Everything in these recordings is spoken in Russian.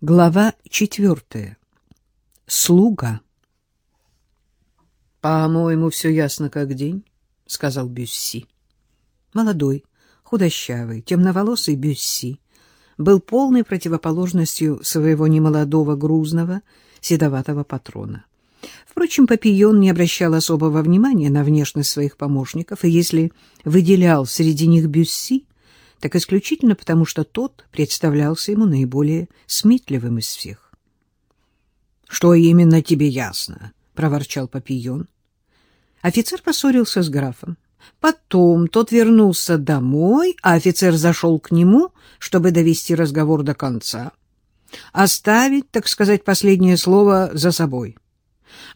Глава четвертая. Слуга. «По-моему, все ясно как день», — сказал Бюсси. Молодой, худощавый, темноволосый Бюсси был полной противоположностью своего немолодого, грузного, седоватого патрона. Впрочем, Папион не обращал особого внимания на внешность своих помощников, и если выделял среди них Бюсси, так исключительно потому, что тот представлялся ему наиболее сметливым из всех. — Что именно тебе ясно? — проворчал Папион. Офицер поссорился с графом. Потом тот вернулся домой, а офицер зашел к нему, чтобы довести разговор до конца. Оставить, так сказать, последнее слово за собой.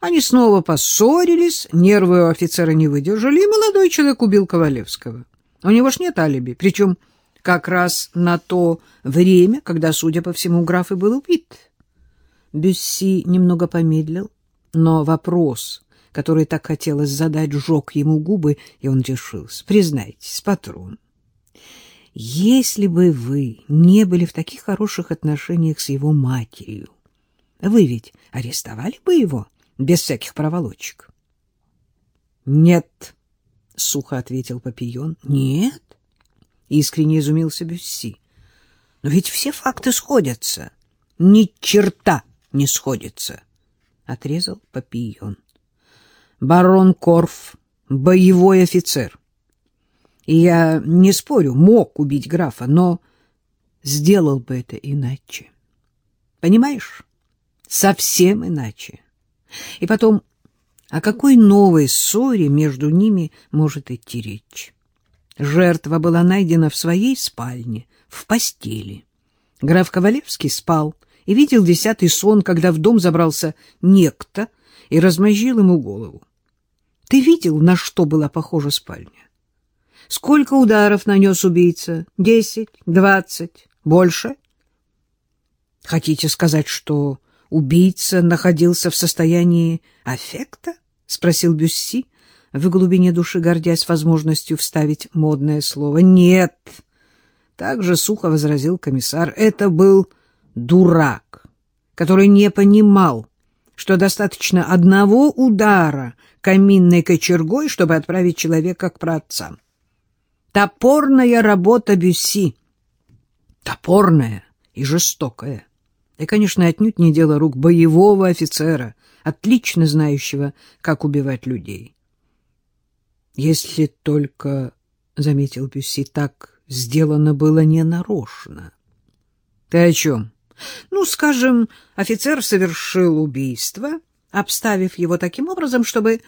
Они снова поссорились, нервы у офицера не выдержали, и молодой человек убил Ковалевского. У него ж нет алиби, причем как раз на то время, когда, судя по всему, граф и был убит. Бюсси немного помедлил, но вопрос, который так хотелось задать, сжег ему губы, и он решился. Признайтесь, патрон, если бы вы не были в таких хороших отношениях с его матерью, вы ведь арестовали бы его без всяких проволочек? — Нет, — сухо ответил Папион. — Нет? Искренне изумился Бюсси. Но ведь все факты сходятся. Ни черта не сходится, отрезал Папион. Барон Корф боевой офицер. Я не спорю, мог убить графа, но сделал бы это иначе. Понимаешь? Совсем иначе. И потом, о какой новой ссоре между ними может идти речь? Жертва была найдена в своей спальне, в постели. Граф Ковалевский спал и видел десятый сон, когда в дом забрался некто и размозжил ему голову. Ты видел, на что была похожа спальня? Сколько ударов нанес убийца? Десять? Двадцать? Больше? Хотите сказать, что убийца находился в состоянии аффекта? — спросил Бюсси, в глубине души гордясь возможностью вставить модное слово. «Нет!» — так же сухо возразил комиссар. «Это был дурак, который не понимал, что достаточно одного удара каминной кочергой, чтобы отправить человека к праотцам. Топорная работа Бюсси. Топорная и жестокая. И, конечно, отнюдь не дело рук боевого офицера, отлично знающего, как убивать людей. Если только, — заметил Бюсси, — так сделано было ненарочно. — Ты о чем? — Ну, скажем, офицер совершил убийство, обставив его таким образом, чтобы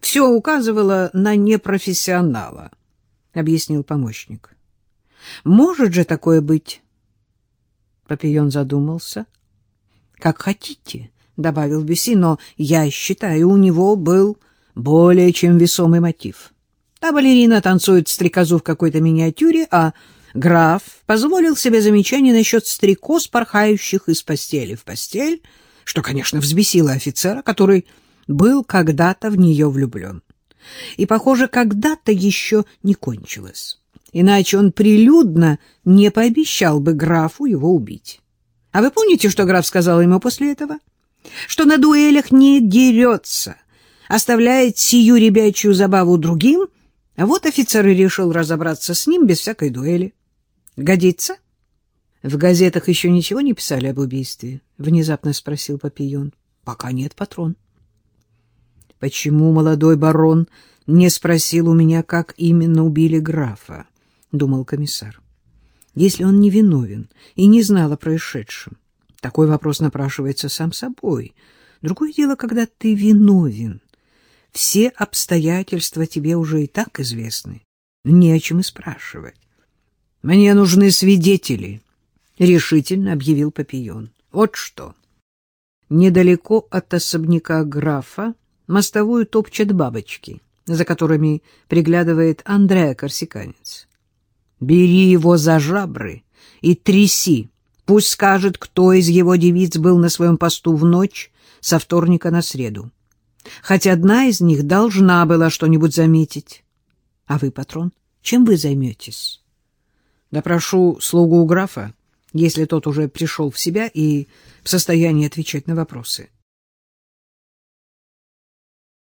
все указывало на непрофессионала, — объяснил помощник. — Может же такое быть? Папион задумался. — Как хотите, — добавил Бюсси, — но я считаю, у него был более чем весомый мотив. Та балерина танцует стрекозу в какой-то миниатюре, а граф позволил себе замечание насчет стрекоз, порхающих из постели в постель, что, конечно, взбесило офицера, который был когда-то в нее влюблен. И, похоже, когда-то еще не кончилось. Иначе он прилюдно не пообещал бы графу его убить. А вы помните, что граф сказал ему после этого? Что на дуэлях не дерется — оставляет сию ребячью забаву другим, а вот офицер и решил разобраться с ним без всякой дуэли. Годится? В газетах еще ничего не писали об убийстве? Внезапно спросил Папион. Пока нет, патрон. Почему молодой барон не спросил у меня, как именно убили графа? Думал комиссар. Если он не виновен и не знал о происшедшем, такой вопрос напрашивается сам собой. Другое дело, когда ты виновен все обстоятельства тебе уже и так известны. Не о чем и спрашивать. — Мне нужны свидетели, — решительно объявил Папион. — Вот что. Недалеко от особняка графа мостовую топчат бабочки, за которыми приглядывает Андреа Корсиканец. Бери его за жабры и тряси. Пусть скажет, кто из его девиц был на своем посту в ночь со вторника на среду хоть одна из них должна была что-нибудь заметить. А вы, патрон, чем вы займетесь? Допрошу слугу у графа если тот уже пришел в себя и в состоянии отвечать на вопросы.